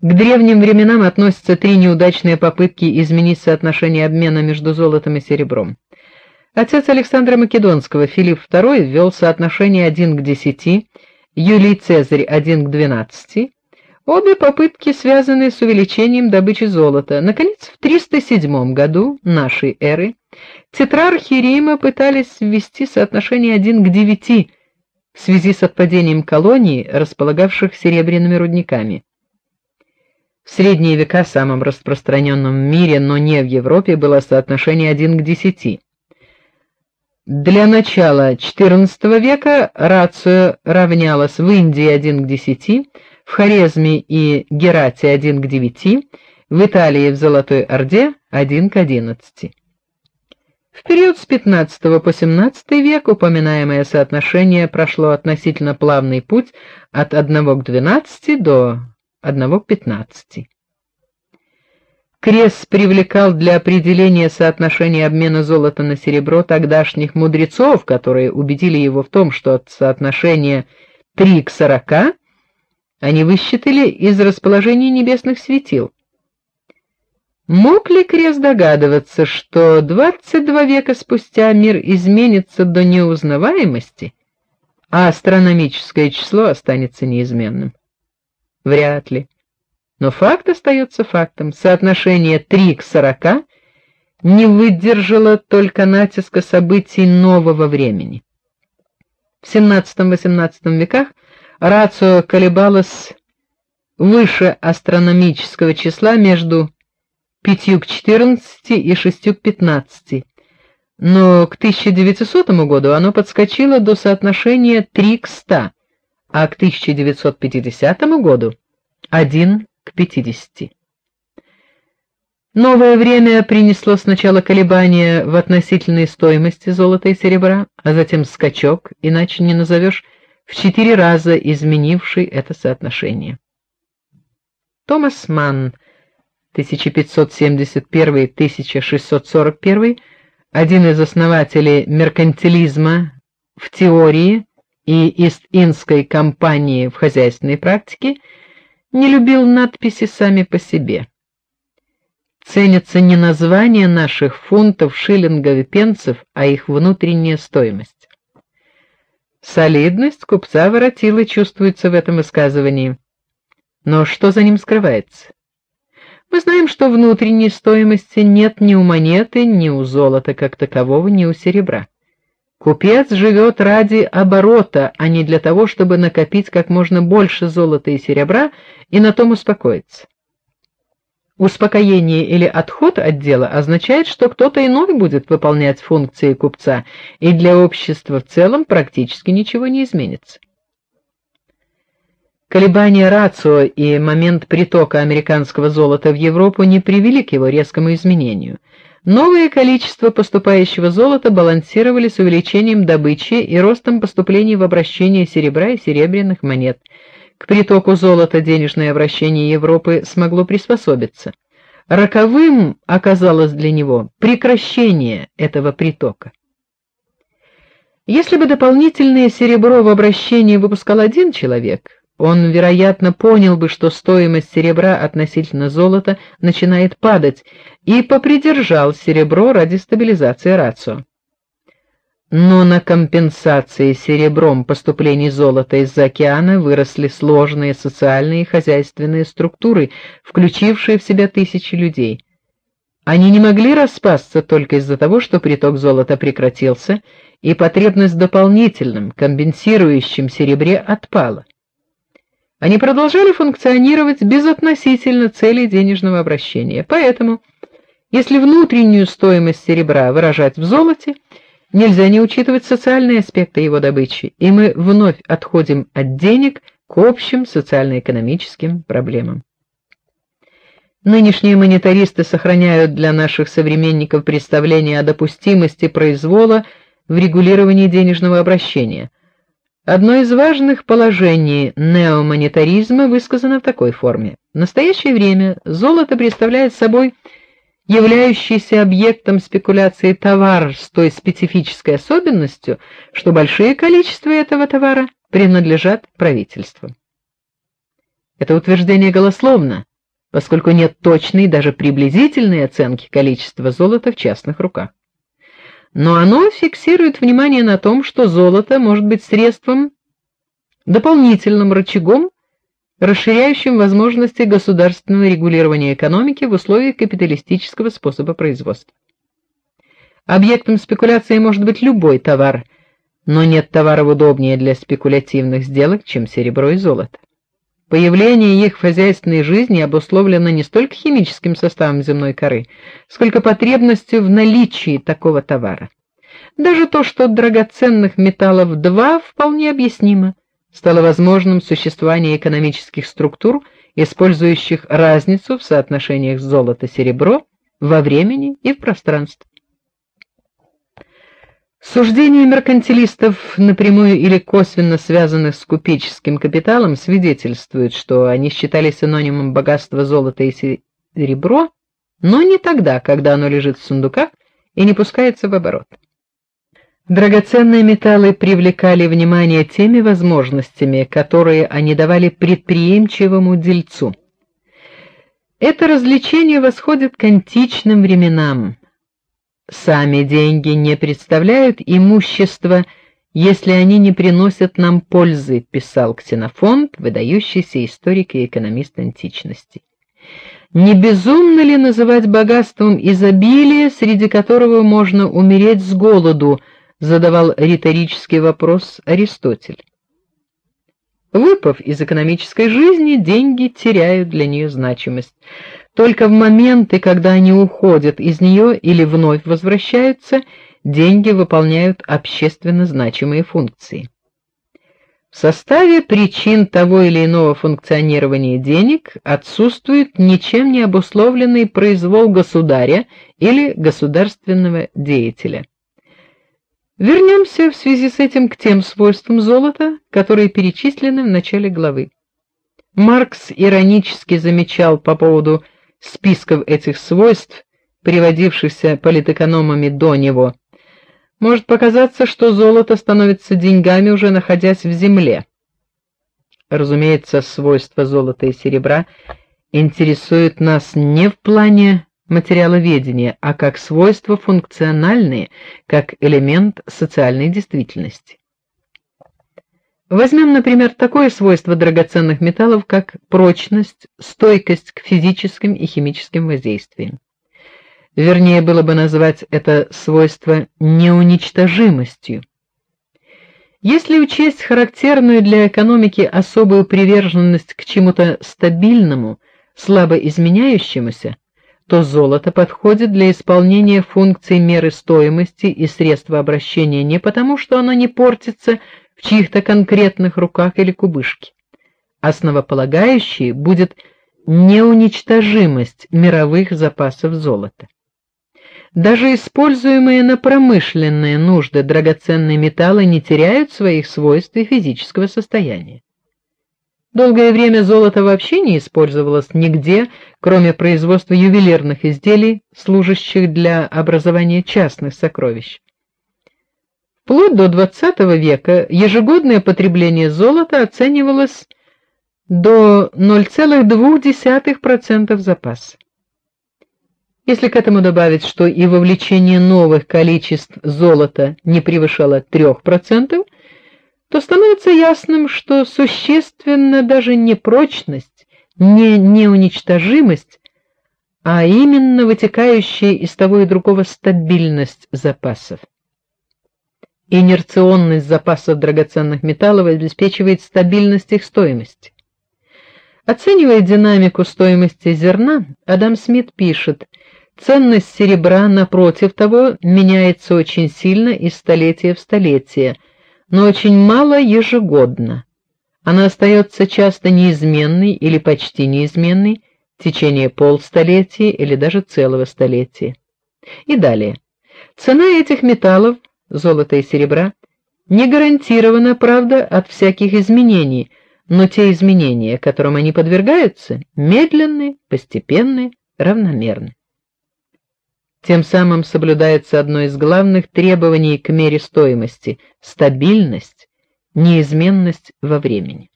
К древним временам относятся три неудачные попытки изменить соотношение обмена между золотом и серебром. Отец Александра Македонского, Филипп II, ввел соотношение 1 к 10, Юлий Цезарь 1 к 12. Обе попытки связаны с увеличением добычи золота. Наконец, в 307 году нашей эры тетрархи Рима пытались ввести соотношение 1 к 9 в связи с отпадением колоний, располагавших серебряными рудниками. В средние века самым распространенным в мире, но не в Европе, было соотношение 1 к 10. Для начала XIV века рацио равнялась в Индии 1 к 10, в Хорезме и Герате 1 к 9, в Италии в Золотой Орде 1 к 11. В период с 15 по 17 век упоминаемое соотношение прошло относительно плавный путь от 1 к 12 до 1 к 15. Крес привлекал для определения соотношения обмена золота на серебро тогдашних мудрецов, которые убедили его в том, что от соотношения 3 к 40 они высчитали из расположения небесных светил. Мог ли Крес догадываться, что 22 века спустя мир изменится до неузнаваемости, а астрономическое число останется неизменным? Вряд ли. Но факт остается фактом. Соотношение 3 к 40 не выдержало только натиска событий нового времени. В XVII-XVIII веках рацио колебалось выше астрономического числа между 5 к 14 и 6 к 15. Но к 1900 году оно подскочило до соотношения 3 к 100 а к 1950 году 1 к 50. Новое время принесло сначала колебания в относительной стоимости золота и серебра, а затем скачок, иначе не назовешь, в четыре раза изменивший это соотношение. Томас Манн 1571-1641, один из основателей меркантилизма в теории и Ист-Индской компании в хозяйственной практике не любил надписи сами по себе. Ценится не название наших фунтов, шиллингов и пенсов, а их внутренняя стоимость. Солидность купца воротила чувствуется в этом высказывании. Но что за ним скрывается? Мы знаем, что внутренней стоимости нет ни у монеты, ни у золота как такового, ни у серебра. Купец живет ради оборота, а не для того, чтобы накопить как можно больше золота и серебра и на том успокоиться. Успокоение или отход от дела означает, что кто-то иной будет выполнять функции купца, и для общества в целом практически ничего не изменится. Колебания рацио и момент притока американского золота в Европу не привели к его резкому изменению. Новое количество поступающего золота балансировали с увеличением добычи и ростом поступлений в обращение серебра и серебряных монет. К притоку золота денежное обращение Европы смогло приспособиться. Роковым оказалось для него прекращение этого притока. Если бы дополнительное серебро в обращении выпускал один человек, он, вероятно, понял бы, что стоимость серебра относительно золота начинает падать, и попридержал серебро ради стабилизации рацио. Но на компенсации серебром поступлений золота из-за океана выросли сложные социальные и хозяйственные структуры, включившие в себя тысячи людей. Они не могли распасться только из-за того, что приток золота прекратился, и потребность в дополнительном компенсирующем серебре отпала. Они продолжали функционировать безотносительно цели денежного обращения. Поэтому, если внутреннюю стоимость серебра выражать в золоте, нельзя не учитывать социальные аспекты его добычи, и мы вновь отходим от денег к общим социально-экономическим проблемам. Нынешние монетаристы сохраняют для наших современников представление о допустимости произвола в регулировании денежного обращения – Одно из важных положений неомонетаризма высказано в такой форме: в настоящее время золото представляет собой являющийся объектом спекуляции товар с той специфической особенностью, что большие количества этого товара принадлежат правительству. Это утверждение голословно, поскольку нет точной, даже приблизительной оценки количества золота в частных руках. Но оно фиксирует внимание на том, что золото может быть средством дополнительным рычагом, расширяющим возможности государственного регулирования экономики в условиях капиталистического способа производства. Объектом спекуляции может быть любой товар, но нет товара удобнее для спекулятивных сделок, чем серебро и золото. Появление их в хозяйственной жизни обусловлено не столько химическим составом земной коры, сколько потребностью в наличии такого товара. Даже то, что драгоценных металлов два, вполне объяснимо стало возможным существование экономических структур, использующих разницу в соотношениях золото-серебро во времени и в пространстве. Суждения меркантилистов, напрямую или косвенно связанных с купеческим капиталом, свидетельствуют, что они считали синонимом богатства золото и серебро, но не тогда, когда оно лежит в сундуках и не пускается в оборот. Драгоценные металлы привлекали внимание теми возможностями, которые они давали предприимчивому дельцу. Это развлечение восходит к античным временам. Сами деньги не представляют имущества, если они не приносят нам пользы, писал Ксенофонт, выдающийся историк и экономист античности. Не безумно ли называть богатством изобилие, среди которого можно умереть с голоду? задавал риторический вопрос Аристотель. Выпав из экономической жизни, деньги теряют для нее значимость. Только в моменты, когда они уходят из нее или вновь возвращаются, деньги выполняют общественно значимые функции. В составе причин того или иного функционирования денег отсутствует ничем не обусловленный произвол государя или государственного деятеля. Вернемся в связи с этим к тем свойствам золота, которые перечислены в начале главы. Маркс иронически замечал по поводу списков этих свойств, приводившихся политэкономами до него. Может показаться, что золото становится деньгами уже находясь в земле. Разумеется, свойства золота и серебра интересуют нас не в плане материаловедения, а как свойства функциональные, как элемент социальной действительности. Возьмем, например, такое свойство драгоценных металлов, как прочность, стойкость к физическим и химическим воздействиям. Вернее было бы назвать это свойство неуничтожимостью. Если учесть характерную для экономики особую приверженность к чему-то стабильному, слабо изменяющемуся, то золото подходит для исполнения функций меры стоимости и средства обращения не потому, что оно не портится в чьих-то конкретных руках или кубышке. Основополагающей будет неуничтожимость мировых запасов золота. Даже используемые на промышленные нужды драгоценные металлы не теряют своих свойств и физического состояния. Долгое время золото вообще не использовалось нигде, кроме производства ювелирных изделий, служащих для образования частных сокровищ. Вплоть до XX века ежегодное потребление золота оценивалось до 0,2% запаса. Если к этому добавить, что и вовлечение новых количеств золота не превышало 3%, то становится ясным, что существенно даже не прочность, не неуничтожимость, а именно вытекающая из того и другого стабильность запасов. Инерционность запасов драгоценных металлов обеспечивает стабильность их стоимости. Оценивая динамику стоимости зерна, Адам Смит пишет: ценность серебра напротив того меняется очень сильно из столетия в столетие но очень мало ежегодно. Она остается часто неизменной или почти неизменной в течение полстолетия или даже целого столетия. И далее. Цена этих металлов, золота и серебра, не гарантирована, правда, от всяких изменений, но те изменения, которым они подвергаются, медленные, постепенные, равномерны. Тем самым соблюдается одно из главных требований к мере стоимости стабильность, неизменность во времени.